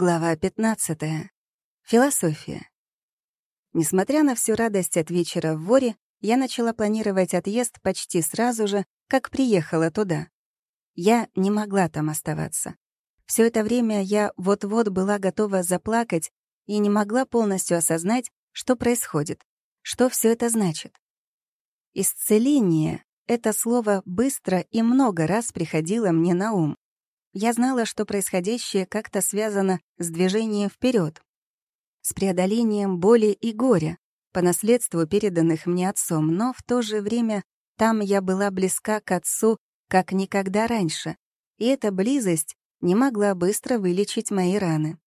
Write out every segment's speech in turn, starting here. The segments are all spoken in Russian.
Глава 15. Философия. Несмотря на всю радость от вечера в Воре, я начала планировать отъезд почти сразу же, как приехала туда. Я не могла там оставаться. Все это время я вот-вот была готова заплакать и не могла полностью осознать, что происходит, что все это значит. Исцеление — это слово быстро и много раз приходило мне на ум. Я знала, что происходящее как-то связано с движением вперед, с преодолением боли и горя, по наследству переданных мне отцом, но в то же время там я была близка к отцу, как никогда раньше, и эта близость не могла быстро вылечить мои раны.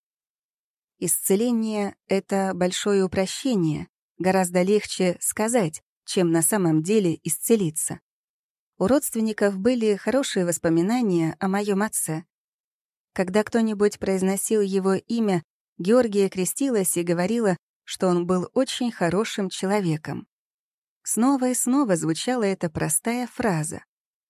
Исцеление — это большое упрощение, гораздо легче сказать, чем на самом деле исцелиться. У родственников были хорошие воспоминания о моем отце. Когда кто-нибудь произносил его имя, Георгия крестилась и говорила, что он был очень хорошим человеком. Снова и снова звучала эта простая фраза.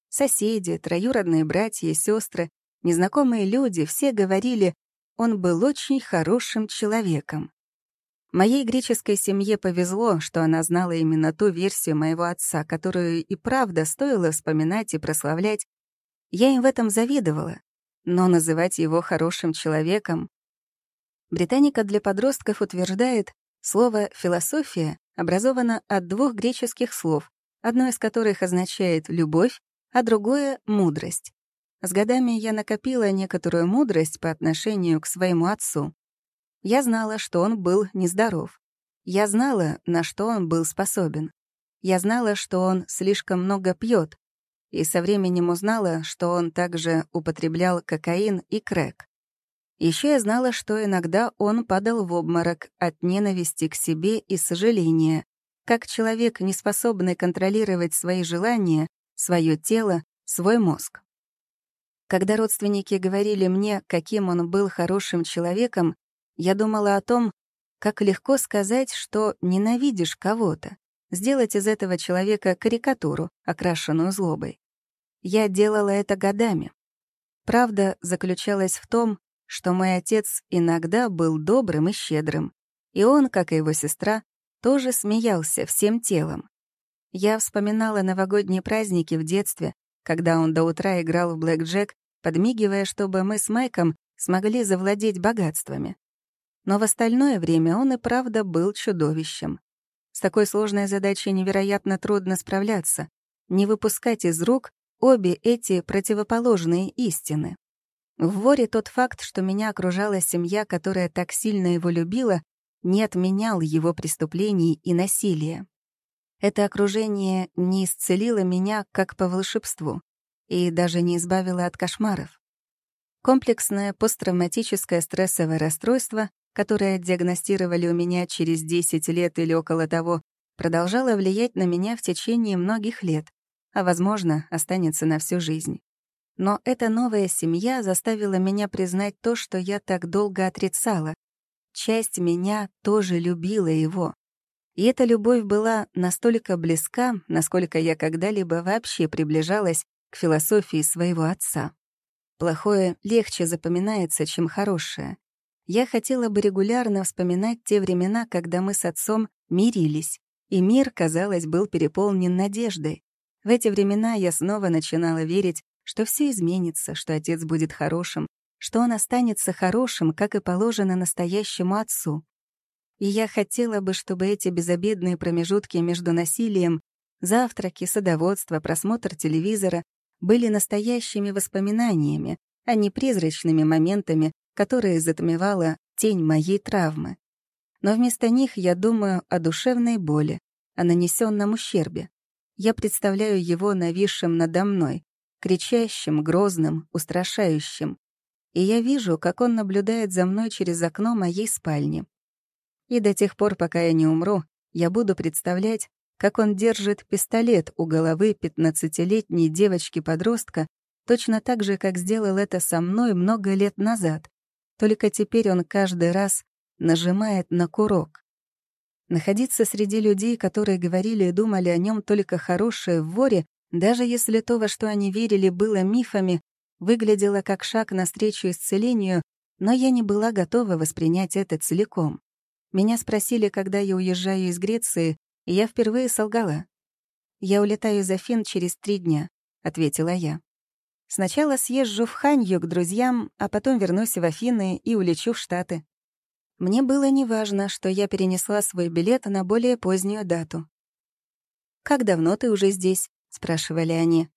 Соседи, троюродные братья и сестры, незнакомые люди все говорили, он был очень хорошим человеком. Моей греческой семье повезло, что она знала именно ту версию моего отца, которую и правда стоило вспоминать и прославлять. Я им в этом завидовала, но называть его хорошим человеком... Британика для подростков утверждает, слово «философия» образовано от двух греческих слов, одно из которых означает «любовь», а другое — «мудрость». С годами я накопила некоторую мудрость по отношению к своему отцу. Я знала, что он был нездоров. Я знала, на что он был способен. Я знала, что он слишком много пьет, и со временем узнала, что он также употреблял кокаин и крэк. Еще я знала, что иногда он падал в обморок от ненависти к себе и сожаления, как человек, не способный контролировать свои желания, свое тело, свой мозг. Когда родственники говорили мне, каким он был хорошим человеком, я думала о том, как легко сказать, что ненавидишь кого-то, сделать из этого человека карикатуру, окрашенную злобой. Я делала это годами. Правда заключалась в том, что мой отец иногда был добрым и щедрым, и он, как и его сестра, тоже смеялся всем телом. Я вспоминала новогодние праздники в детстве, когда он до утра играл в блэк-джек, подмигивая, чтобы мы с Майком смогли завладеть богатствами. Но в остальное время он и правда был чудовищем. С такой сложной задачей невероятно трудно справляться, не выпускать из рук обе эти противоположные истины. В воре тот факт, что меня окружала семья, которая так сильно его любила, не отменял его преступлений и насилия. Это окружение не исцелило меня, как по волшебству, и даже не избавило от кошмаров. Комплексное посттравматическое стрессовое расстройство которое диагностировали у меня через 10 лет или около того, продолжало влиять на меня в течение многих лет, а, возможно, останется на всю жизнь. Но эта новая семья заставила меня признать то, что я так долго отрицала. Часть меня тоже любила его. И эта любовь была настолько близка, насколько я когда-либо вообще приближалась к философии своего отца. Плохое легче запоминается, чем хорошее. Я хотела бы регулярно вспоминать те времена, когда мы с отцом мирились, и мир, казалось, был переполнен надеждой. В эти времена я снова начинала верить, что все изменится, что отец будет хорошим, что он останется хорошим, как и положено настоящему отцу. И я хотела бы, чтобы эти безобидные промежутки между насилием, завтраки, садоводство, просмотр телевизора были настоящими воспоминаниями, а не призрачными моментами, которая затмевала тень моей травмы. Но вместо них я думаю о душевной боли, о нанесенном ущербе. Я представляю его нависшим надо мной, кричащим, грозным, устрашающим. И я вижу, как он наблюдает за мной через окно моей спальни. И до тех пор, пока я не умру, я буду представлять, как он держит пистолет у головы пятнадцатилетней девочки-подростка, точно так же, как сделал это со мной много лет назад, только теперь он каждый раз нажимает на курок. Находиться среди людей, которые говорили и думали о нем только хорошее в воре, даже если то, во что они верили, было мифами, выглядело как шаг навстречу исцелению, Но я не была готова воспринять это целиком. Меня спросили, когда я уезжаю из Греции, и я впервые солгала. «Я улетаю из Афин через три дня», — ответила я. «Сначала съезжу в Ханью к друзьям, а потом вернусь в Афины и улечу в Штаты». Мне было неважно, что я перенесла свой билет на более позднюю дату. «Как давно ты уже здесь?» — спрашивали они.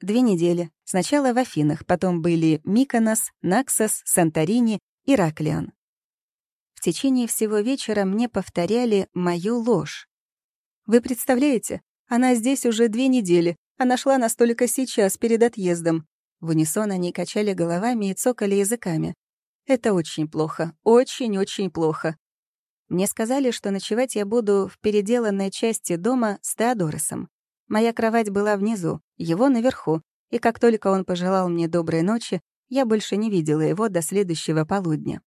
«Две недели. Сначала в Афинах, потом были Миконос, Наксос, Санторини и Раклиан. В течение всего вечера мне повторяли мою ложь. «Вы представляете, она здесь уже две недели, а нашла нас только сейчас, перед отъездом». В унисон они качали головами и цокали языками. «Это очень плохо, очень-очень плохо. Мне сказали, что ночевать я буду в переделанной части дома с Теодоросом. Моя кровать была внизу, его наверху, и как только он пожелал мне доброй ночи, я больше не видела его до следующего полудня.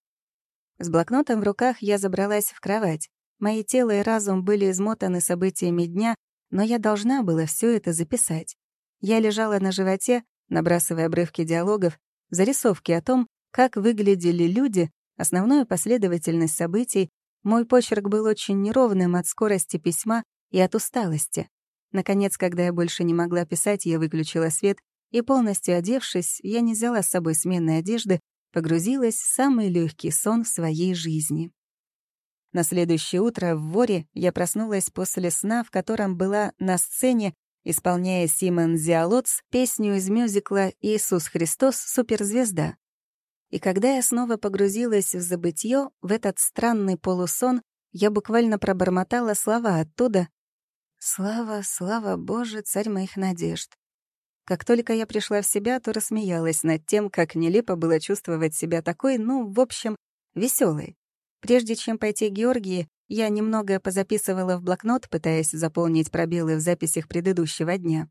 С блокнотом в руках я забралась в кровать. Мои тело и разум были измотаны событиями дня, но я должна была все это записать. Я лежала на животе, набрасывая обрывки диалогов, зарисовки о том, как выглядели люди, основную последовательность событий, мой почерк был очень неровным от скорости письма и от усталости. Наконец, когда я больше не могла писать, я выключила свет, и, полностью одевшись, я не взяла с собой сменной одежды, погрузилась в самый легкий сон в своей жизни. На следующее утро в Воре я проснулась после сна, в котором была на сцене, исполняя Симон Зиалотс песню из мюзикла «Иисус Христос — суперзвезда». И когда я снова погрузилась в забытье, в этот странный полусон, я буквально пробормотала слова оттуда «Слава, слава Боже, царь моих надежд». Как только я пришла в себя, то рассмеялась над тем, как нелепо было чувствовать себя такой, ну, в общем, веселой. Прежде чем пойти к Георгии, я немного позаписывала в блокнот, пытаясь заполнить пробелы в записях предыдущего дня.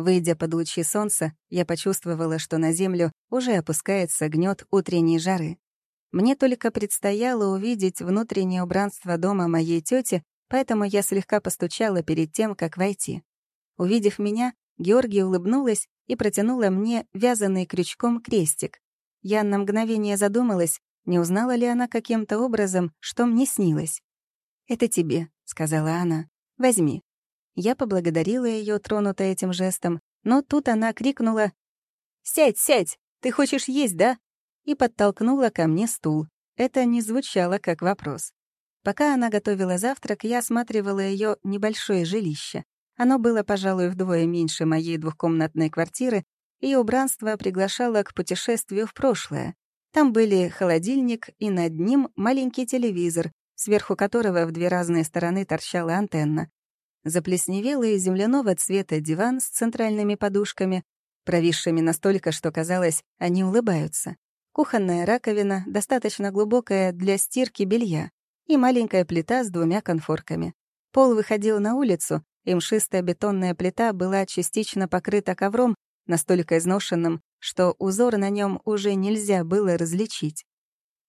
Выйдя под лучи солнца, я почувствовала, что на землю уже опускается гнет утренней жары. Мне только предстояло увидеть внутреннее убранство дома моей тети, поэтому я слегка постучала перед тем, как войти. Увидев меня, Георгия улыбнулась и протянула мне вязанный крючком крестик. Я на мгновение задумалась, не узнала ли она каким-то образом, что мне снилось. «Это тебе», — сказала она. «Возьми. Я поблагодарила ее, тронутая этим жестом, но тут она крикнула «Сядь, сядь! Ты хочешь есть, да?» и подтолкнула ко мне стул. Это не звучало как вопрос. Пока она готовила завтрак, я осматривала ее небольшое жилище. Оно было, пожалуй, вдвое меньше моей двухкомнатной квартиры, и убранство приглашало к путешествию в прошлое. Там были холодильник и над ним маленький телевизор, сверху которого в две разные стороны торчала антенна заплесневелый земляного цвета диван с центральными подушками, провисшими настолько, что казалось, они улыбаются, кухонная раковина, достаточно глубокая для стирки белья, и маленькая плита с двумя конфорками. Пол выходил на улицу, и мшистая бетонная плита была частично покрыта ковром, настолько изношенным, что узор на нем уже нельзя было различить.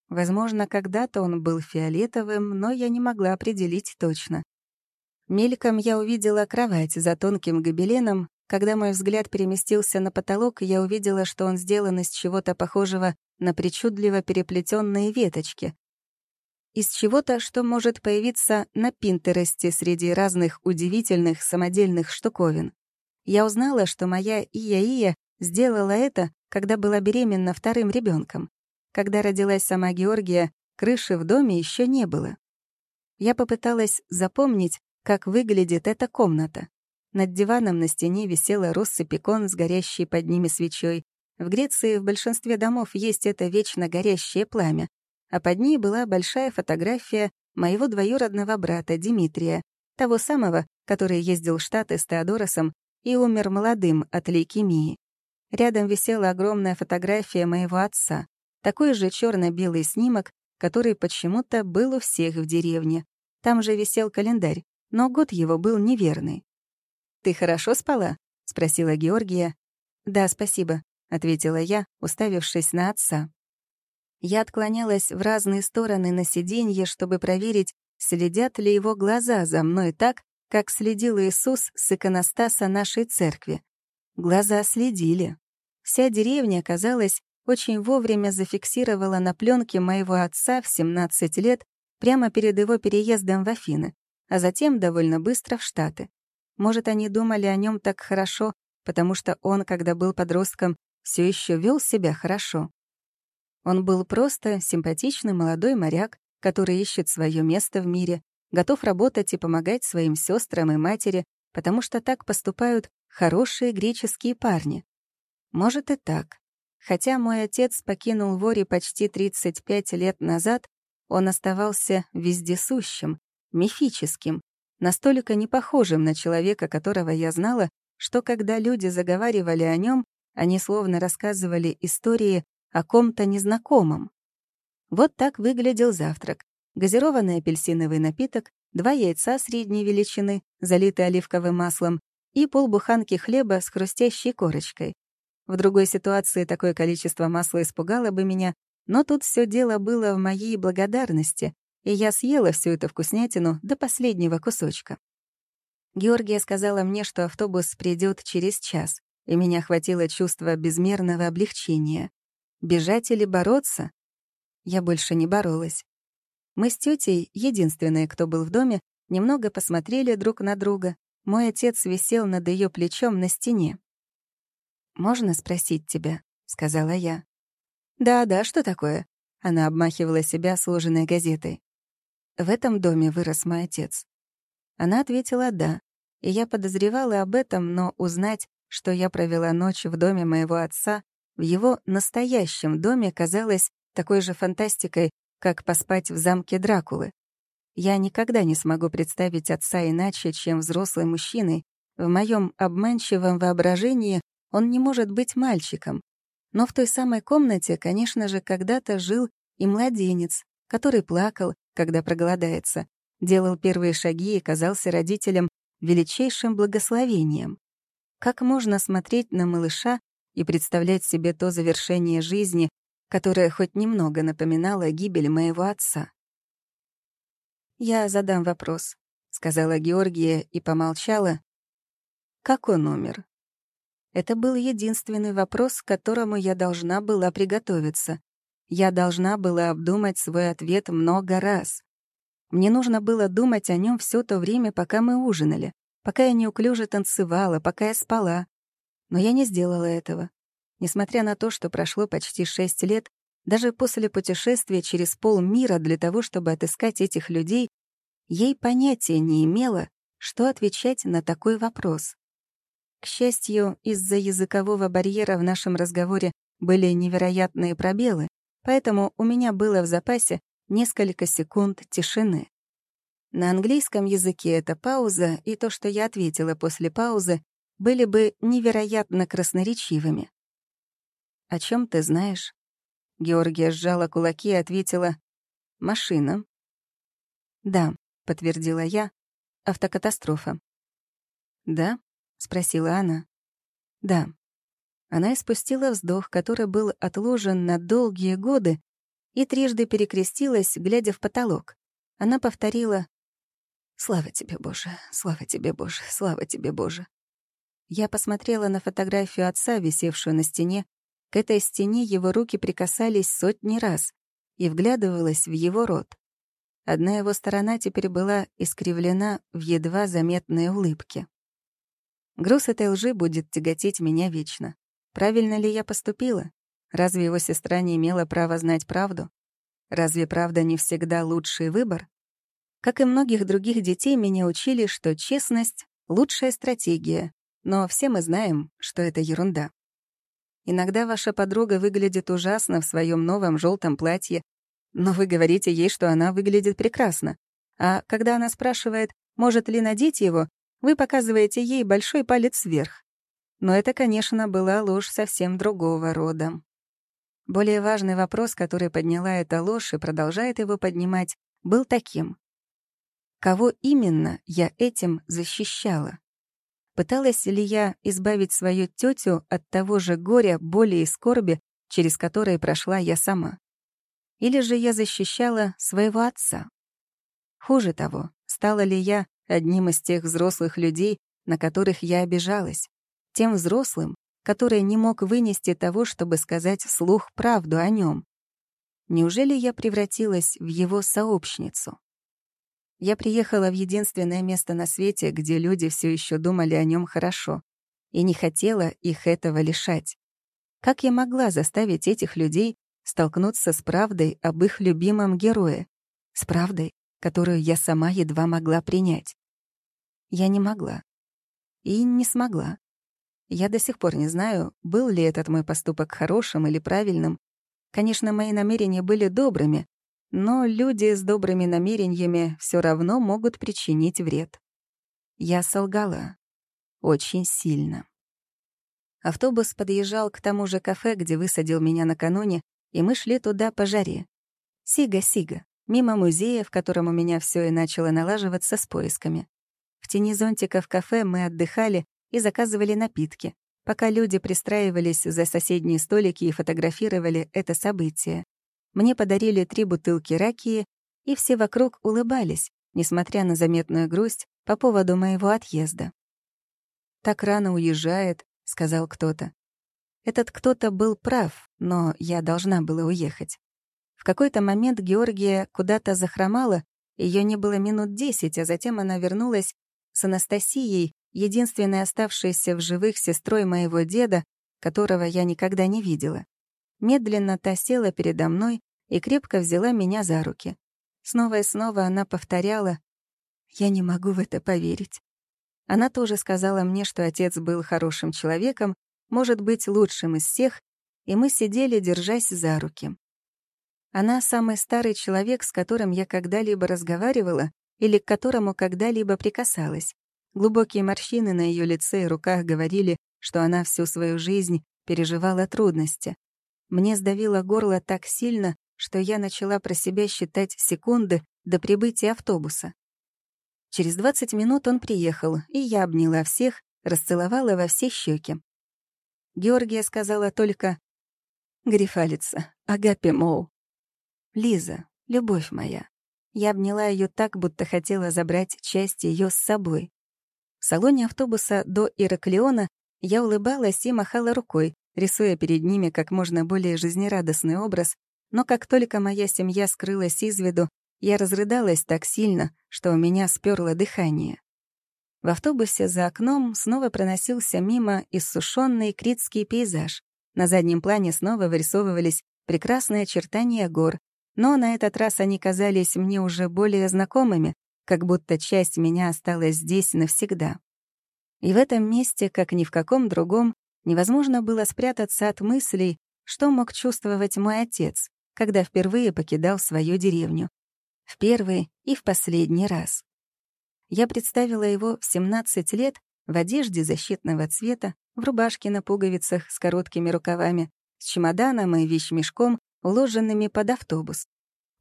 Возможно, когда-то он был фиолетовым, но я не могла определить точно. Мельком я увидела кровать за тонким гобеленом. Когда мой взгляд переместился на потолок, я увидела, что он сделан из чего-то похожего на причудливо переплетенные веточки. Из чего-то, что может появиться на Пинтересте среди разных удивительных самодельных штуковин. Я узнала, что моя Ия-Ия сделала это, когда была беременна вторым ребенком. Когда родилась сама Георгия, крыши в доме еще не было. Я попыталась запомнить, как выглядит эта комната. Над диваном на стене висела россыпь икон с горящей под ними свечой. В Греции в большинстве домов есть это вечно горящее пламя, а под ней была большая фотография моего двоюродного брата Дмитрия, того самого, который ездил в Штаты с Теодоросом и умер молодым от лейкемии. Рядом висела огромная фотография моего отца, такой же черно белый снимок, который почему-то был у всех в деревне. Там же висел календарь, но год его был неверный. «Ты хорошо спала?» — спросила Георгия. «Да, спасибо», — ответила я, уставившись на отца. Я отклонялась в разные стороны на сиденье, чтобы проверить, следят ли его глаза за мной так, как следил Иисус с иконостаса нашей церкви. Глаза следили. Вся деревня, казалось, очень вовремя зафиксировала на пленке моего отца в 17 лет прямо перед его переездом в Афины, а затем довольно быстро в Штаты. Может, они думали о нем так хорошо, потому что он, когда был подростком, все еще вел себя хорошо. Он был просто симпатичный молодой моряк, который ищет свое место в мире, готов работать и помогать своим сестрам и матери, потому что так поступают хорошие греческие парни. Может и так. Хотя мой отец покинул Вори почти 35 лет назад, он оставался вездесущим, мифическим, настолько не похожим на человека, которого я знала, что когда люди заговаривали о нем, они словно рассказывали истории о ком-то незнакомом. Вот так выглядел завтрак. Газированный апельсиновый напиток, два яйца средней величины, залитые оливковым маслом, и полбуханки хлеба с хрустящей корочкой. В другой ситуации такое количество масла испугало бы меня, но тут все дело было в моей благодарности, и я съела всю эту вкуснятину до последнего кусочка. Георгия сказала мне, что автобус придет через час, и меня хватило чувство безмерного облегчения. Бежать или бороться? Я больше не боролась. Мы с тетей, единственные, кто был в доме, немного посмотрели друг на друга. Мой отец висел над ее плечом на стене. «Можно спросить тебя?» — сказала я. «Да-да, что такое?» Она обмахивала себя сложенной газетой. «В этом доме вырос мой отец». Она ответила «да», и я подозревала об этом, но узнать, что я провела ночь в доме моего отца, в его настоящем доме казалось такой же фантастикой, как поспать в замке Дракулы. Я никогда не смогу представить отца иначе, чем взрослый мужчиной. В моем обманчивом воображении он не может быть мальчиком. Но в той самой комнате, конечно же, когда-то жил и младенец, который плакал, когда проголодается, делал первые шаги и казался родителям величайшим благословением. Как можно смотреть на малыша и представлять себе то завершение жизни, которое хоть немного напоминало гибель моего отца? «Я задам вопрос», — сказала Георгия и помолчала. «Как он умер?» Это был единственный вопрос, к которому я должна была приготовиться. Я должна была обдумать свой ответ много раз. Мне нужно было думать о нем все то время, пока мы ужинали, пока я неуклюже танцевала, пока я спала. Но я не сделала этого. Несмотря на то, что прошло почти шесть лет, даже после путешествия через полмира для того, чтобы отыскать этих людей, ей понятия не имела, что отвечать на такой вопрос. К счастью, из-за языкового барьера в нашем разговоре были невероятные пробелы, поэтому у меня было в запасе несколько секунд тишины. На английском языке эта пауза и то, что я ответила после паузы, были бы невероятно красноречивыми. «О чем ты знаешь?» Георгия сжала кулаки и ответила «Машина». «Да», — подтвердила я, — «автокатастрофа». «Да?» — спросила она. «Да». Она испустила вздох, который был отложен на долгие годы, и трижды перекрестилась, глядя в потолок. Она повторила «Слава тебе, Боже! Слава тебе, Боже! Слава тебе, Боже!» Я посмотрела на фотографию отца, висевшую на стене. К этой стене его руки прикасались сотни раз и вглядывалась в его рот. Одна его сторона теперь была искривлена в едва заметной улыбке. Груз этой лжи будет тяготить меня вечно. Правильно ли я поступила? Разве его сестра не имела права знать правду? Разве правда не всегда лучший выбор? Как и многих других детей, меня учили, что честность — лучшая стратегия, но все мы знаем, что это ерунда. Иногда ваша подруга выглядит ужасно в своем новом желтом платье, но вы говорите ей, что она выглядит прекрасно. А когда она спрашивает, может ли надеть его, вы показываете ей большой палец вверх. Но это, конечно, была ложь совсем другого рода. Более важный вопрос, который подняла эта ложь и продолжает его поднимать, был таким. Кого именно я этим защищала? Пыталась ли я избавить свою тетю от того же горя, боли и скорби, через которые прошла я сама? Или же я защищала своего отца? Хуже того, стала ли я одним из тех взрослых людей, на которых я обижалась, тем взрослым, который не мог вынести того, чтобы сказать вслух правду о нем. Неужели я превратилась в его сообщницу? Я приехала в единственное место на свете, где люди все еще думали о нем хорошо, и не хотела их этого лишать. Как я могла заставить этих людей столкнуться с правдой об их любимом герое? С правдой, которую я сама едва могла принять. Я не могла. И не смогла. Я до сих пор не знаю, был ли этот мой поступок хорошим или правильным. Конечно, мои намерения были добрыми, но люди с добрыми намерениями все равно могут причинить вред. Я солгала. Очень сильно. Автобус подъезжал к тому же кафе, где высадил меня накануне, и мы шли туда по жаре. Сига-сига, мимо музея, в котором у меня все и начало налаживаться с поисками. В тени зонтика в кафе мы отдыхали, и заказывали напитки, пока люди пристраивались за соседние столики и фотографировали это событие. Мне подарили три бутылки ракии, и все вокруг улыбались, несмотря на заметную грусть по поводу моего отъезда. «Так рано уезжает», — сказал кто-то. Этот кто-то был прав, но я должна была уехать. В какой-то момент Георгия куда-то захромала, ее не было минут десять, а затем она вернулась с Анастасией единственной оставшейся в живых сестрой моего деда, которого я никогда не видела. Медленно та села передо мной и крепко взяла меня за руки. Снова и снова она повторяла «Я не могу в это поверить». Она тоже сказала мне, что отец был хорошим человеком, может быть, лучшим из всех, и мы сидели, держась за руки. Она самый старый человек, с которым я когда-либо разговаривала или к которому когда-либо прикасалась. Глубокие морщины на ее лице и руках говорили, что она всю свою жизнь переживала трудности. Мне сдавило горло так сильно, что я начала про себя считать секунды до прибытия автобуса. Через 20 минут он приехал, и я обняла всех, расцеловала во все щеки. Георгия сказала только «Грифалица, Агапи Моу». «Лиза, любовь моя». Я обняла ее так, будто хотела забрать часть ее с собой. В салоне автобуса до Ираклиона я улыбалась и махала рукой, рисуя перед ними как можно более жизнерадостный образ, но как только моя семья скрылась из виду, я разрыдалась так сильно, что у меня сперло дыхание. В автобусе за окном снова проносился мимо иссушенный критский пейзаж. На заднем плане снова вырисовывались прекрасные очертания гор, но на этот раз они казались мне уже более знакомыми, как будто часть меня осталась здесь навсегда. И в этом месте, как ни в каком другом, невозможно было спрятаться от мыслей, что мог чувствовать мой отец, когда впервые покидал свою деревню. В первый и в последний раз. Я представила его в 17 лет в одежде защитного цвета, в рубашке на пуговицах с короткими рукавами, с чемоданом и вещмешком, уложенными под автобус.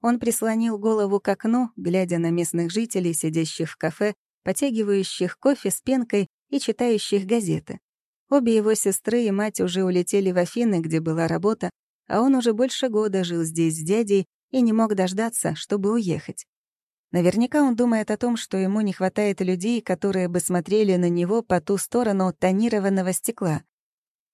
Он прислонил голову к окну, глядя на местных жителей, сидящих в кафе, потягивающих кофе с пенкой и читающих газеты. Обе его сестры и мать уже улетели в Афины, где была работа, а он уже больше года жил здесь с дядей и не мог дождаться, чтобы уехать. Наверняка он думает о том, что ему не хватает людей, которые бы смотрели на него по ту сторону тонированного стекла.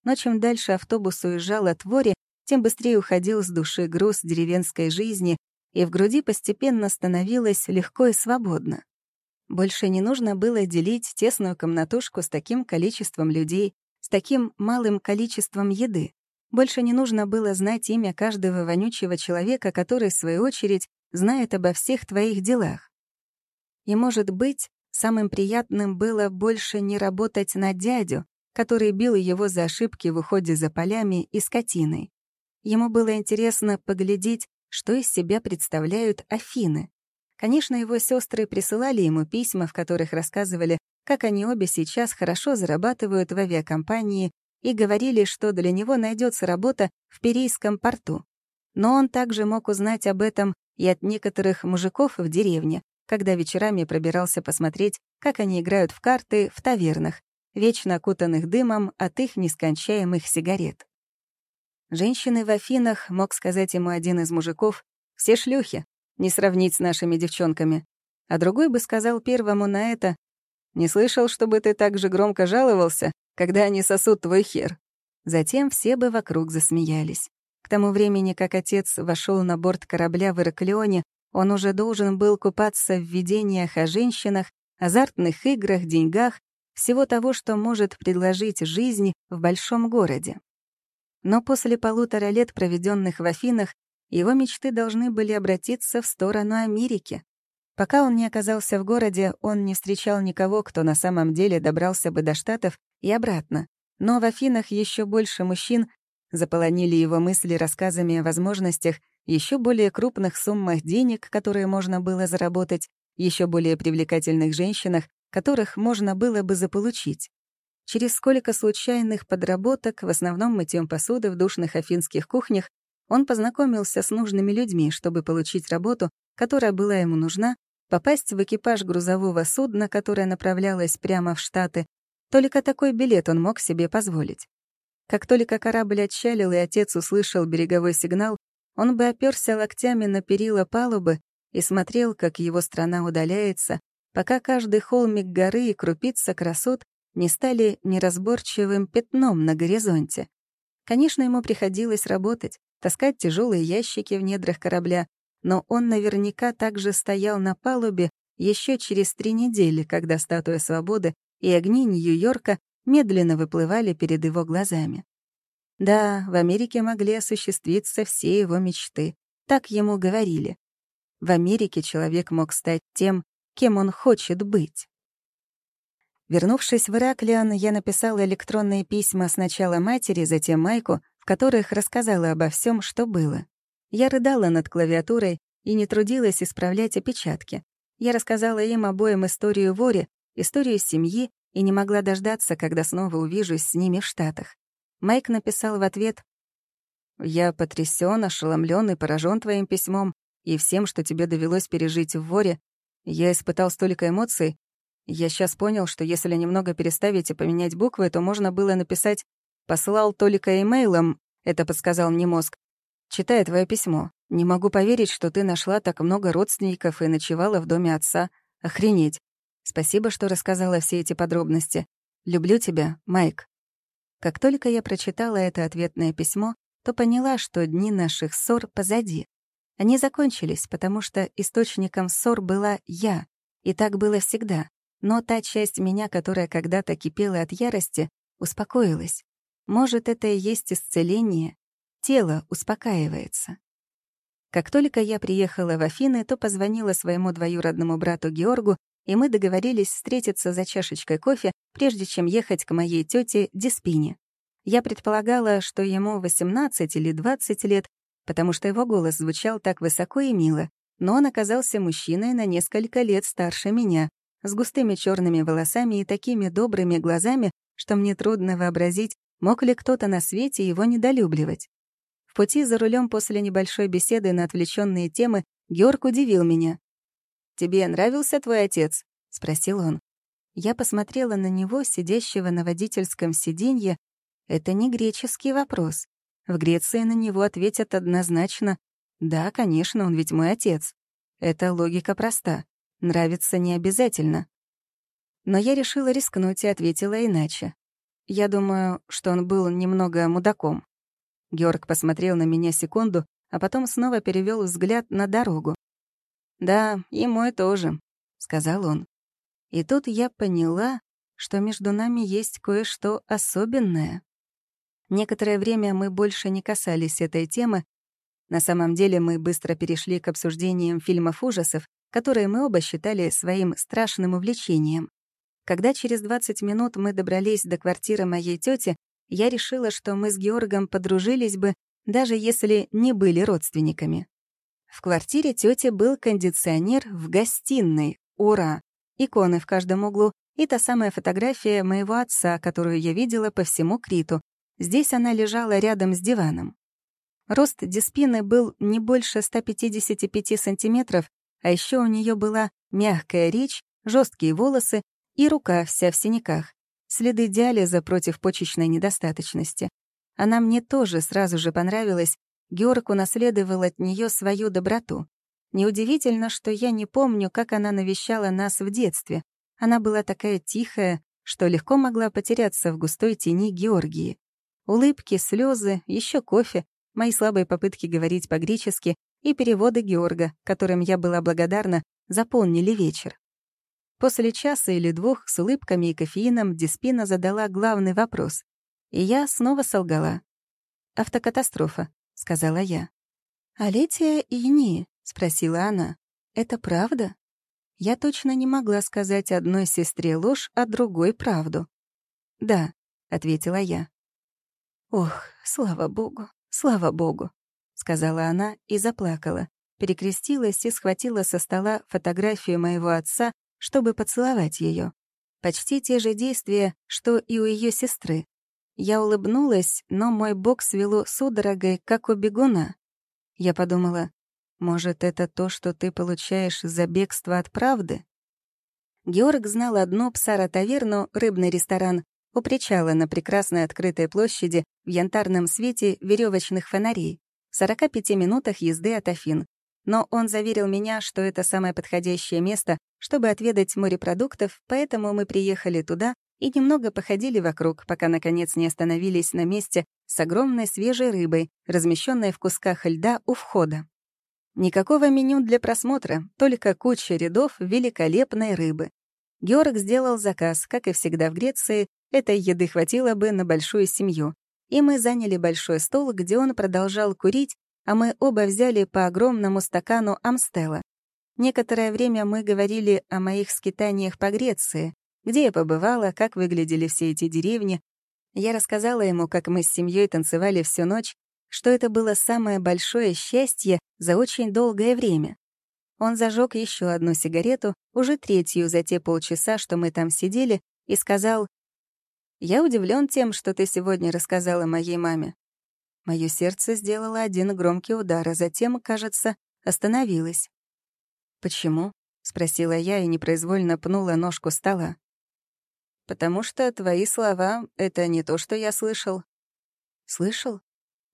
Но чем дальше автобус уезжал от Вори, тем быстрее уходил с души груз деревенской жизни, и в груди постепенно становилось легко и свободно. Больше не нужно было делить тесную комнатушку с таким количеством людей, с таким малым количеством еды. Больше не нужно было знать имя каждого вонючего человека, который, в свою очередь, знает обо всех твоих делах. И, может быть, самым приятным было больше не работать на дядю, который бил его за ошибки в уходе за полями и скотиной. Ему было интересно поглядеть, что из себя представляют Афины. Конечно, его сестры присылали ему письма, в которых рассказывали, как они обе сейчас хорошо зарабатывают в авиакомпании и говорили, что для него найдется работа в Перийском порту. Но он также мог узнать об этом и от некоторых мужиков в деревне, когда вечерами пробирался посмотреть, как они играют в карты в тавернах, вечно окутанных дымом от их нескончаемых сигарет. Женщины в Афинах, мог сказать ему один из мужиков, все шлюхи, не сравнить с нашими девчонками. А другой бы сказал первому на это, «Не слышал, чтобы ты так же громко жаловался, когда они сосут твой хер». Затем все бы вокруг засмеялись. К тому времени, как отец вошел на борт корабля в Ираклионе, он уже должен был купаться в видениях о женщинах, азартных играх, деньгах, всего того, что может предложить жизнь в большом городе. Но после полутора лет, проведенных в Афинах, его мечты должны были обратиться в сторону Америки. Пока он не оказался в городе, он не встречал никого, кто на самом деле добрался бы до Штатов и обратно. Но в Афинах еще больше мужчин заполонили его мысли рассказами о возможностях, еще более крупных суммах денег, которые можно было заработать, еще более привлекательных женщинах, которых можно было бы заполучить. Через сколько случайных подработок, в основном мытьем посуды в душных афинских кухнях, он познакомился с нужными людьми, чтобы получить работу, которая была ему нужна, попасть в экипаж грузового судна, которое направлялось прямо в Штаты. Только такой билет он мог себе позволить. Как только корабль отчалил и отец услышал береговой сигнал, он бы оперся локтями на перила палубы и смотрел, как его страна удаляется, пока каждый холмик горы и крупица красот не стали неразборчивым пятном на горизонте. Конечно, ему приходилось работать, таскать тяжелые ящики в недрах корабля, но он наверняка также стоял на палубе еще через три недели, когда статуя свободы и огни Нью-Йорка медленно выплывали перед его глазами. Да, в Америке могли осуществиться все его мечты. Так ему говорили. В Америке человек мог стать тем, кем он хочет быть. Вернувшись в Ираклиан, я написала электронные письма сначала матери, затем Майку, в которых рассказала обо всем, что было. Я рыдала над клавиатурой и не трудилась исправлять опечатки. Я рассказала им обоим историю Вори, историю семьи и не могла дождаться, когда снова увижусь с ними в Штатах. Майк написал в ответ «Я потрясён, ошеломлён и поражён твоим письмом и всем, что тебе довелось пережить в Воре. Я испытал столько эмоций, я сейчас понял, что если немного переставить и поменять буквы, то можно было написать «послал только имейлом», это подсказал мне мозг. Читая твое письмо, не могу поверить, что ты нашла так много родственников и ночевала в доме отца. Охренеть. Спасибо, что рассказала все эти подробности. Люблю тебя, Майк. Как только я прочитала это ответное письмо, то поняла, что дни наших ссор позади. Они закончились, потому что источником ссор была я, и так было всегда. Но та часть меня, которая когда-то кипела от ярости, успокоилась. Может, это и есть исцеление. Тело успокаивается. Как только я приехала в Афины, то позвонила своему двоюродному брату Георгу, и мы договорились встретиться за чашечкой кофе, прежде чем ехать к моей тете Диспине. Я предполагала, что ему 18 или 20 лет, потому что его голос звучал так высоко и мило, но он оказался мужчиной на несколько лет старше меня, с густыми черными волосами и такими добрыми глазами, что мне трудно вообразить, мог ли кто-то на свете его недолюбливать. В пути за рулем после небольшой беседы на отвлеченные темы Георг удивил меня. «Тебе нравился твой отец?» — спросил он. Я посмотрела на него, сидящего на водительском сиденье. Это не греческий вопрос. В Греции на него ответят однозначно «Да, конечно, он ведь мой отец». Эта логика проста. Нравится не обязательно. Но я решила рискнуть и ответила иначе. Я думаю, что он был немного мудаком. Георг посмотрел на меня секунду, а потом снова перевел взгляд на дорогу. «Да, и мой тоже», — сказал он. И тут я поняла, что между нами есть кое-что особенное. Некоторое время мы больше не касались этой темы. На самом деле мы быстро перешли к обсуждениям фильмов ужасов, которые мы оба считали своим страшным увлечением. Когда через 20 минут мы добрались до квартиры моей тети, я решила, что мы с Георгом подружились бы, даже если не были родственниками. В квартире тети был кондиционер в гостиной. Ура! Иконы в каждом углу и та самая фотография моего отца, которую я видела по всему Криту. Здесь она лежала рядом с диваном. Рост Диспины был не больше 155 сантиметров, а еще у нее была мягкая речь, жесткие волосы и рука вся в синяках. Следы диализа против почечной недостаточности. Она мне тоже сразу же понравилась. Георг унаследовал от нее свою доброту. Неудивительно, что я не помню, как она навещала нас в детстве. Она была такая тихая, что легко могла потеряться в густой тени Георгии. Улыбки, слезы, еще кофе, мои слабые попытки говорить по-гречески и переводы Георга, которым я была благодарна, заполнили вечер. После часа или двух с улыбками и кофеином Диспина задала главный вопрос. И я снова солгала. «Автокатастрофа», — сказала я. «Алетия и не», — спросила она. «Это правда?» Я точно не могла сказать одной сестре ложь, а другой правду. «Да», — ответила я. «Ох, слава богу, слава богу», — сказала она и заплакала, перекрестилась и схватила со стола фотографию моего отца, чтобы поцеловать ее. Почти те же действия, что и у ее сестры. Я улыбнулась, но мой бок свело судорогой, как у бегуна. Я подумала, может, это то, что ты получаешь за бегство от правды? Георг знал одну псара-таверну, рыбный ресторан, у причала на прекрасной открытой площади в янтарном свете веревочных фонарей, в 45 минутах езды от Афин. Но он заверил меня, что это самое подходящее место, чтобы отведать морепродуктов, поэтому мы приехали туда и немного походили вокруг, пока, наконец, не остановились на месте с огромной свежей рыбой, размещенной в кусках льда у входа. Никакого меню для просмотра, только куча рядов великолепной рыбы. Георг сделал заказ, как и всегда в Греции, Этой еды хватило бы на большую семью. И мы заняли большой стол, где он продолжал курить, а мы оба взяли по огромному стакану амстела. Некоторое время мы говорили о моих скитаниях по Греции, где я побывала, как выглядели все эти деревни. Я рассказала ему, как мы с семьей танцевали всю ночь, что это было самое большое счастье за очень долгое время. Он зажег еще одну сигарету, уже третью за те полчаса, что мы там сидели, и сказал, я удивлен тем, что ты сегодня рассказала моей маме. Мое сердце сделало один громкий удар, а затем, кажется, остановилось. «Почему?» — спросила я и непроизвольно пнула ножку стола. «Потому что твои слова — это не то, что я слышал». «Слышал?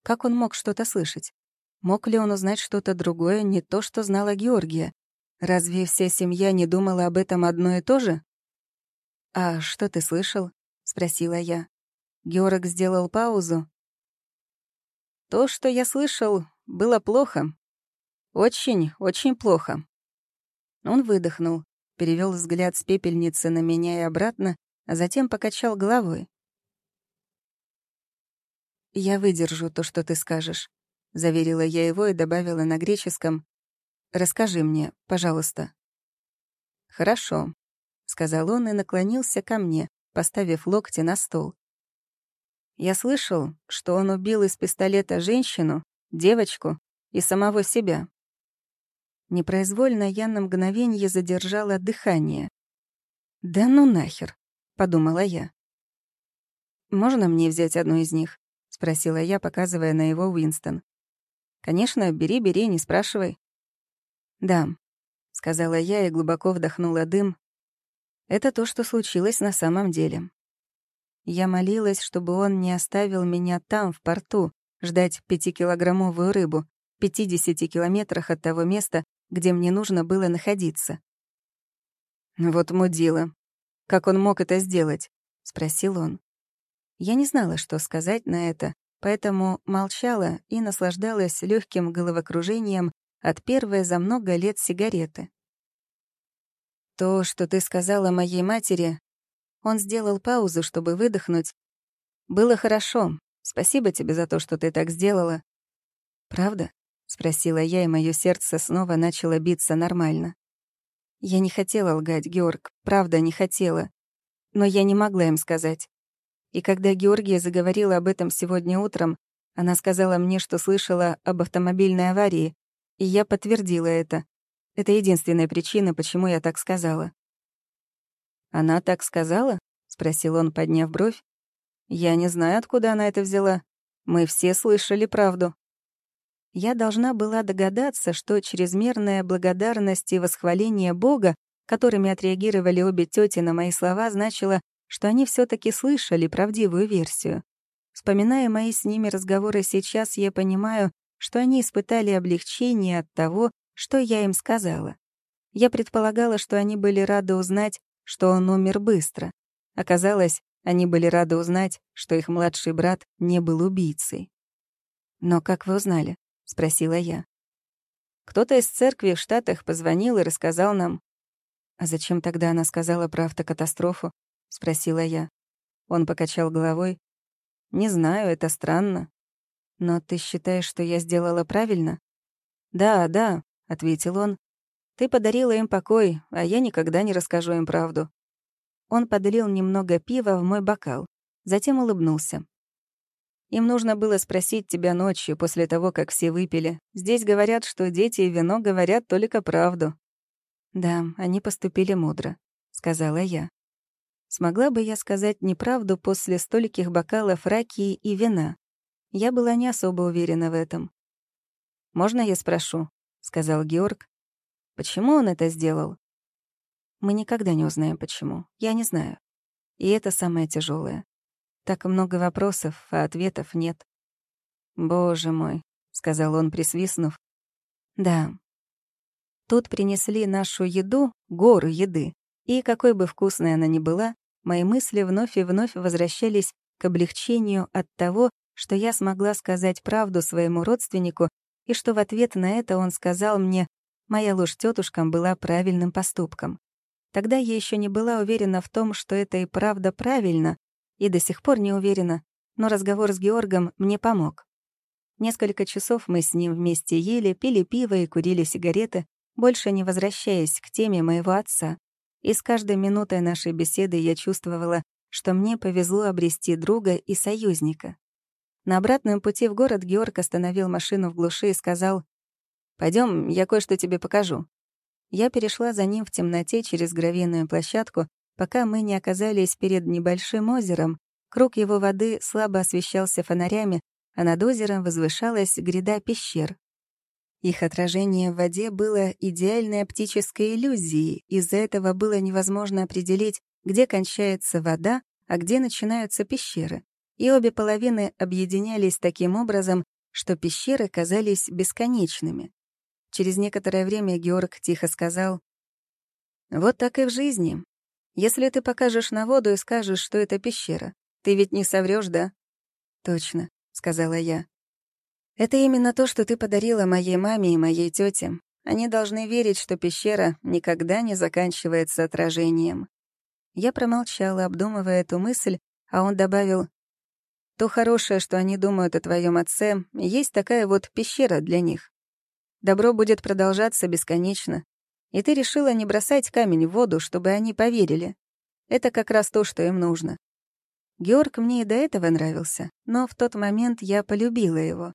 Как он мог что-то слышать? Мог ли он узнать что-то другое, не то, что знала Георгия? Разве вся семья не думала об этом одно и то же?» «А что ты слышал?» — спросила я. Георг сделал паузу. «То, что я слышал, было плохо. Очень, очень плохо». Он выдохнул, перевел взгляд с пепельницы на меня и обратно, а затем покачал головой. «Я выдержу то, что ты скажешь», — заверила я его и добавила на греческом. «Расскажи мне, пожалуйста». «Хорошо», — сказал он и наклонился ко мне, поставив локти на стол. Я слышал, что он убил из пистолета женщину, девочку и самого себя. Непроизвольно я на мгновение задержала дыхание. «Да ну нахер», — подумала я. «Можно мне взять одну из них?» — спросила я, показывая на его Уинстон. «Конечно, бери, бери, не спрашивай». «Да», — сказала я и глубоко вдохнула дым, это то, что случилось на самом деле. Я молилась, чтобы он не оставил меня там, в порту, ждать пятикилограммовую рыбу, в 50 километрах от того места, где мне нужно было находиться. «Вот мудила. Как он мог это сделать?» — спросил он. Я не знала, что сказать на это, поэтому молчала и наслаждалась легким головокружением от первой за много лет сигареты. То, что ты сказала моей матери... Он сделал паузу, чтобы выдохнуть. Было хорошо. Спасибо тебе за то, что ты так сделала. Правда? Спросила я, и мое сердце снова начало биться нормально. Я не хотела лгать, Георг, правда, не хотела. Но я не могла им сказать. И когда Георгия заговорила об этом сегодня утром, она сказала мне, что слышала об автомобильной аварии, и я подтвердила это. Это единственная причина, почему я так сказала. «Она так сказала?» — спросил он, подняв бровь. «Я не знаю, откуда она это взяла. Мы все слышали правду». Я должна была догадаться, что чрезмерная благодарность и восхваление Бога, которыми отреагировали обе тети на мои слова, значило, что они все таки слышали правдивую версию. Вспоминая мои с ними разговоры сейчас, я понимаю, что они испытали облегчение от того, что я им сказала. Я предполагала, что они были рады узнать, что он умер быстро. Оказалось, Они были рады узнать, что их младший брат не был убийцей. «Но как вы узнали?» — спросила я. Кто-то из церкви в Штатах позвонил и рассказал нам. «А зачем тогда она сказала про автокатастрофу?» — спросила я. Он покачал головой. «Не знаю, это странно. Но ты считаешь, что я сделала правильно?» «Да, да», — ответил он. «Ты подарила им покой, а я никогда не расскажу им правду». Он подлил немного пива в мой бокал, затем улыбнулся. Им нужно было спросить тебя ночью, после того, как все выпили. Здесь говорят, что дети и вино говорят только правду». «Да, они поступили мудро», — сказала я. Смогла бы я сказать неправду после стольких бокалов ракии и вина? Я была не особо уверена в этом. «Можно я спрошу?» — сказал Георг. «Почему он это сделал?» Мы никогда не узнаем, почему. Я не знаю. И это самое тяжелое. Так много вопросов, а ответов нет. «Боже мой», — сказал он, присвистнув. «Да». Тут принесли нашу еду, гору еды, и какой бы вкусной она ни была, мои мысли вновь и вновь возвращались к облегчению от того, что я смогла сказать правду своему родственнику, и что в ответ на это он сказал мне, моя ложь тетушкам была правильным поступком. Тогда я еще не была уверена в том, что это и правда правильно, и до сих пор не уверена, но разговор с Георгом мне помог. Несколько часов мы с ним вместе ели, пили пиво и курили сигареты, больше не возвращаясь к теме моего отца. И с каждой минутой нашей беседы я чувствовала, что мне повезло обрести друга и союзника. На обратном пути в город Георг остановил машину в глуши и сказал, «Пойдем, я кое-что тебе покажу». Я перешла за ним в темноте через гравийную площадку, пока мы не оказались перед небольшим озером, круг его воды слабо освещался фонарями, а над озером возвышалась гряда пещер. Их отражение в воде было идеальной оптической иллюзией, из-за этого было невозможно определить, где кончается вода, а где начинаются пещеры. И обе половины объединялись таким образом, что пещеры казались бесконечными. Через некоторое время Георг тихо сказал, «Вот так и в жизни. Если ты покажешь на воду и скажешь, что это пещера, ты ведь не соврёшь, да?» «Точно», — сказала я. «Это именно то, что ты подарила моей маме и моей тёте. Они должны верить, что пещера никогда не заканчивается отражением». Я промолчала, обдумывая эту мысль, а он добавил, «То хорошее, что они думают о твоем отце, есть такая вот пещера для них. Добро будет продолжаться бесконечно, и ты решила не бросать камень в воду, чтобы они поверили. Это как раз то, что им нужно. Георг мне и до этого нравился, но в тот момент я полюбила его.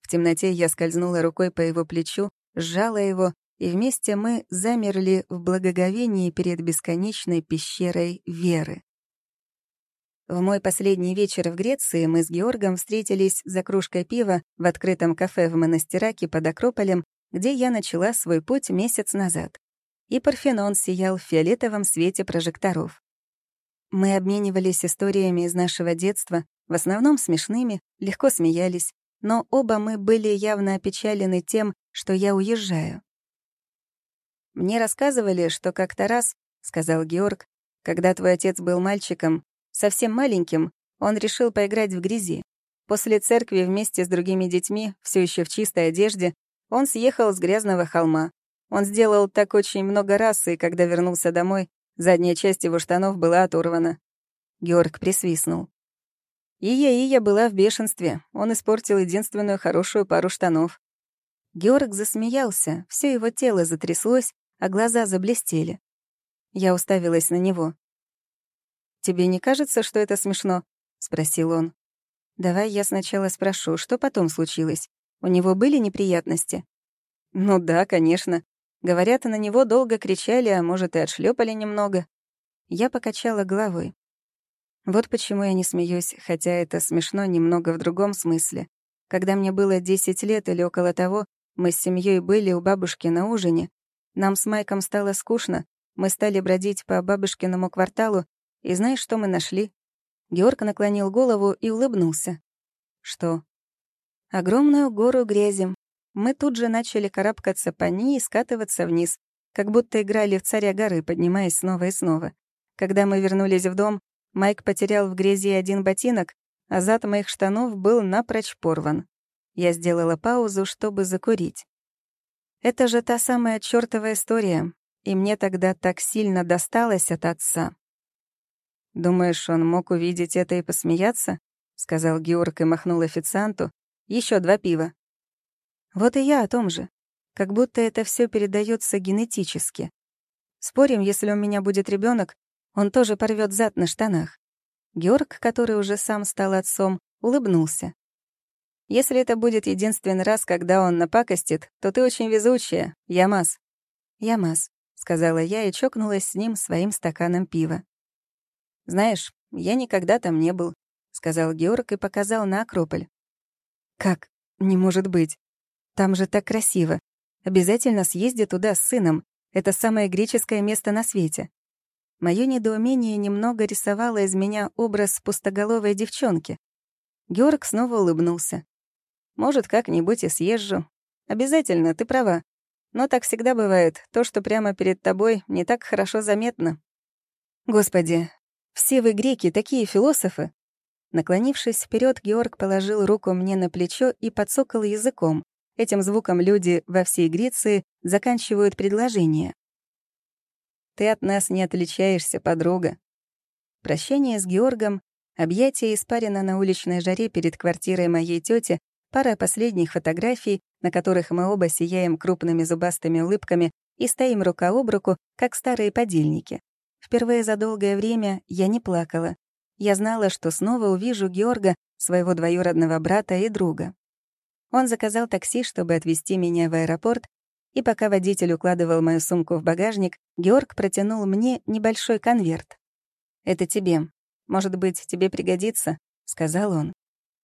В темноте я скользнула рукой по его плечу, сжала его, и вместе мы замерли в благоговении перед бесконечной пещерой веры. В мой последний вечер в Греции мы с Георгом встретились за кружкой пива в открытом кафе в Монастираке под Акрополем где я начала свой путь месяц назад. И Парфенон сиял в фиолетовом свете прожекторов. Мы обменивались историями из нашего детства, в основном смешными, легко смеялись, но оба мы были явно опечалены тем, что я уезжаю. «Мне рассказывали, что как-то раз, — сказал Георг, — когда твой отец был мальчиком, совсем маленьким, он решил поиграть в грязи. После церкви вместе с другими детьми, все еще в чистой одежде, он съехал с грязного холма. Он сделал так очень много раз, и когда вернулся домой, задняя часть его штанов была оторвана. Георг присвистнул. Ия-Ия была в бешенстве. Он испортил единственную хорошую пару штанов. Георг засмеялся, все его тело затряслось, а глаза заблестели. Я уставилась на него. «Тебе не кажется, что это смешно?» — спросил он. «Давай я сначала спрошу, что потом случилось. У него были неприятности? Ну да, конечно. Говорят, на него долго кричали, а может, и отшлепали немного. Я покачала головой. Вот почему я не смеюсь, хотя это смешно немного в другом смысле. Когда мне было 10 лет или около того, мы с семьей были у бабушки на ужине. Нам с Майком стало скучно. Мы стали бродить по бабушкиному кварталу, и знаешь, что мы нашли? Георг наклонил голову и улыбнулся. Что? огромную гору грязи. Мы тут же начали карабкаться по ней и скатываться вниз, как будто играли в царя горы, поднимаясь снова и снова. Когда мы вернулись в дом, Майк потерял в грязи один ботинок, а зад моих штанов был напрочь порван. Я сделала паузу, чтобы закурить. Это же та самая чёртова история, и мне тогда так сильно досталось от отца. «Думаешь, он мог увидеть это и посмеяться?» — сказал Георг и махнул официанту. Еще два пива». Вот и я о том же. Как будто это все передается генетически. Спорим, если у меня будет ребенок, он тоже порвет зад на штанах. Георг, который уже сам стал отцом, улыбнулся. Если это будет единственный раз, когда он напакостит, то ты очень везучая, Ямаз. Ямаз, сказала я и чокнулась с ним своим стаканом пива. Знаешь, я никогда там не был, сказал Георг и показал на Акрополь. Как? Не может быть. Там же так красиво. Обязательно съезди туда с сыном. Это самое греческое место на свете. Моё недоумение немного рисовало из меня образ пустоголовой девчонки. Георг снова улыбнулся. «Может, как-нибудь и съезжу. Обязательно, ты права. Но так всегда бывает. То, что прямо перед тобой, не так хорошо заметно». «Господи, все вы греки такие философы!» Наклонившись вперед, Георг положил руку мне на плечо и подсокал языком. Этим звуком люди во всей Греции заканчивают предложение. Ты от нас не отличаешься, подруга». Прощание с Георгом, объятие испарено на уличной жаре перед квартирой моей тети, пара последних фотографий, на которых мы оба сияем крупными зубастыми улыбками и стоим рука об руку, как старые подельники. Впервые за долгое время я не плакала. Я знала, что снова увижу Георга, своего двоюродного брата и друга. Он заказал такси, чтобы отвезти меня в аэропорт, и пока водитель укладывал мою сумку в багажник, Георг протянул мне небольшой конверт. «Это тебе. Может быть, тебе пригодится?» — сказал он.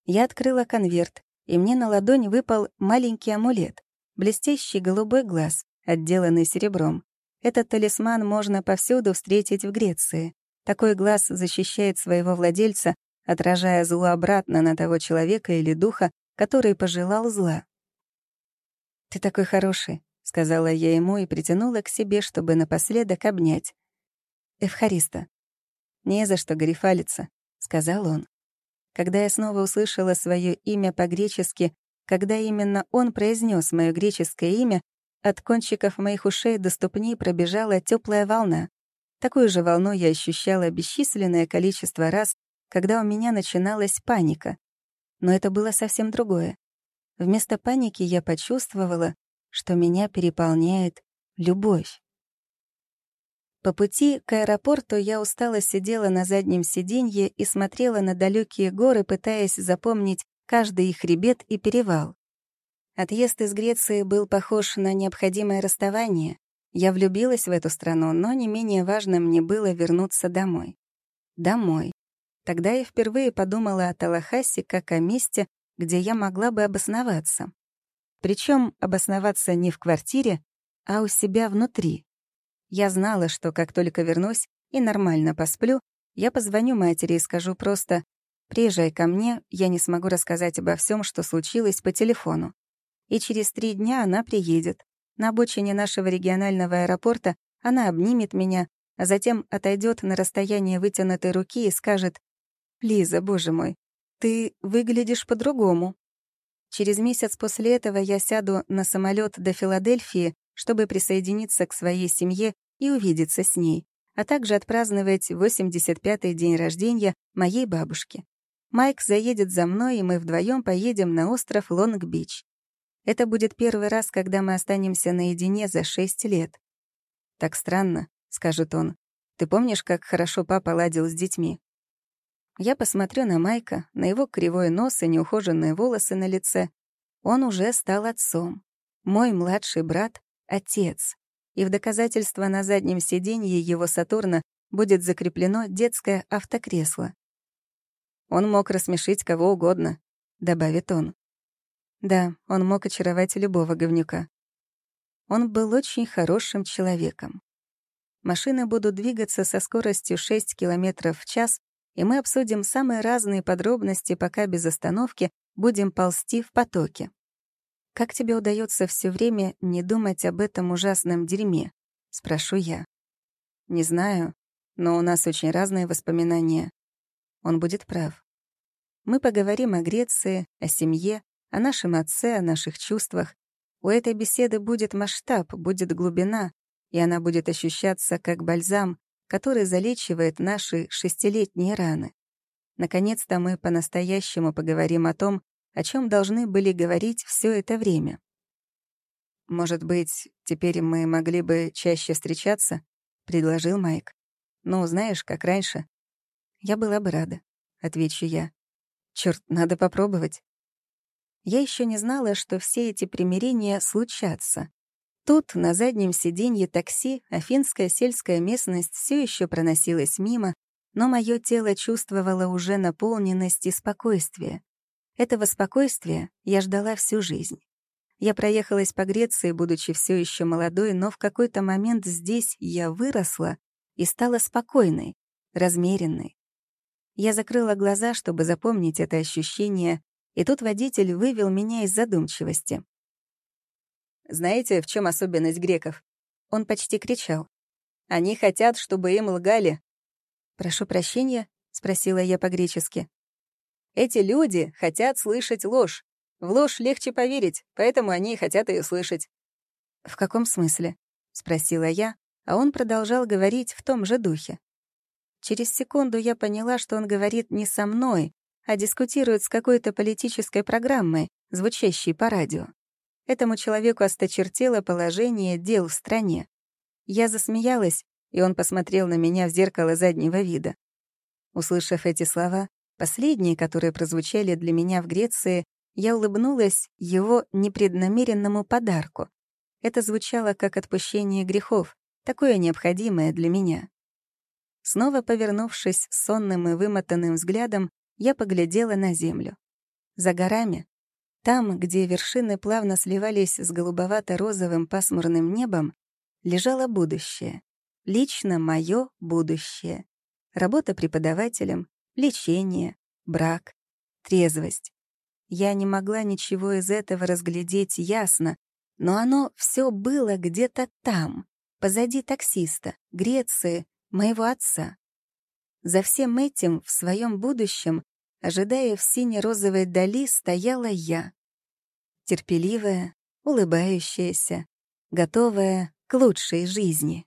Я открыла конверт, и мне на ладонь выпал маленький амулет, блестящий голубой глаз, отделанный серебром. Этот талисман можно повсюду встретить в Греции. Такой глаз защищает своего владельца, отражая зло обратно на того человека или духа, который пожелал зла. «Ты такой хороший», — сказала я ему и притянула к себе, чтобы напоследок обнять. «Эвхариста». «Не за что горефалиться», — сказал он. Когда я снова услышала свое имя по-гречески, когда именно он произнес мое греческое имя, от кончиков моих ушей до ступней пробежала теплая волна. Такую же волну я ощущала бесчисленное количество раз, когда у меня начиналась паника. Но это было совсем другое. Вместо паники я почувствовала, что меня переполняет любовь. По пути к аэропорту я устало сидела на заднем сиденье и смотрела на далекие горы, пытаясь запомнить каждый их хребет и перевал. Отъезд из Греции был похож на необходимое расставание. Я влюбилась в эту страну, но не менее важно мне было вернуться домой. Домой. Тогда я впервые подумала о Талахасе как о месте, где я могла бы обосноваться. Причем обосноваться не в квартире, а у себя внутри. Я знала, что как только вернусь и нормально посплю, я позвоню матери и скажу просто «Приезжай ко мне, я не смогу рассказать обо всем, что случилось по телефону». И через три дня она приедет. На обочине нашего регионального аэропорта она обнимет меня, а затем отойдет на расстояние вытянутой руки и скажет «Лиза, боже мой, ты выглядишь по-другому». Через месяц после этого я сяду на самолет до Филадельфии, чтобы присоединиться к своей семье и увидеться с ней, а также отпраздновать 85-й день рождения моей бабушки. Майк заедет за мной, и мы вдвоем поедем на остров Лонг-Бич. Это будет первый раз, когда мы останемся наедине за шесть лет. «Так странно», — скажет он. «Ты помнишь, как хорошо папа ладил с детьми? Я посмотрю на Майка, на его кривой нос и неухоженные волосы на лице. Он уже стал отцом. Мой младший брат — отец. И в доказательство на заднем сиденье его Сатурна будет закреплено детское автокресло. «Он мог рассмешить кого угодно», — добавит он. Да, он мог очаровать любого говнюка. Он был очень хорошим человеком. Машины будут двигаться со скоростью 6 км в час, и мы обсудим самые разные подробности, пока без остановки будем ползти в потоке. «Как тебе удается все время не думать об этом ужасном дерьме?» — спрошу я. «Не знаю, но у нас очень разные воспоминания», Он будет прав. Мы поговорим о Греции, о семье, о нашем отце, о наших чувствах. У этой беседы будет масштаб, будет глубина, и она будет ощущаться как бальзам, который залечивает наши шестилетние раны. Наконец-то мы по-настоящему поговорим о том, о чем должны были говорить все это время. «Может быть, теперь мы могли бы чаще встречаться?» — предложил Майк. «Ну, знаешь, как раньше». «Я была бы рада», — отвечу я. Черт, надо попробовать. Я еще не знала, что все эти примирения случатся. Тут, на заднем сиденье такси, афинская сельская местность все еще проносилась мимо, но мое тело чувствовало уже наполненность и спокойствие. Этого спокойствия я ждала всю жизнь. Я проехалась по Греции, будучи все еще молодой, но в какой-то момент здесь я выросла и стала спокойной, размеренной, я закрыла глаза, чтобы запомнить это ощущение, и тут водитель вывел меня из задумчивости. Знаете, в чем особенность греков? Он почти кричал. Они хотят, чтобы им лгали. «Прошу прощения?» — спросила я по-гречески. «Эти люди хотят слышать ложь. В ложь легче поверить, поэтому они хотят ее слышать». «В каком смысле?» — спросила я, а он продолжал говорить в том же духе. Через секунду я поняла, что он говорит не со мной, а дискутирует с какой-то политической программой, звучащей по радио. Этому человеку осточертело положение дел в стране. Я засмеялась, и он посмотрел на меня в зеркало заднего вида. Услышав эти слова, последние, которые прозвучали для меня в Греции, я улыбнулась его непреднамеренному подарку. Это звучало как отпущение грехов, такое необходимое для меня. Снова повернувшись сонным и вымотанным взглядом, я поглядела на землю. За горами, там, где вершины плавно сливались с голубовато-розовым пасмурным небом, лежало будущее. Лично мое будущее. Работа преподавателем, лечение, брак, трезвость. Я не могла ничего из этого разглядеть ясно, но оно все было где-то там, позади таксиста, Греции, моего отца. За всем этим в своем будущем, ожидая в сине-розовой дали, стояла я. Терпеливая, улыбающаяся, готовая к лучшей жизни.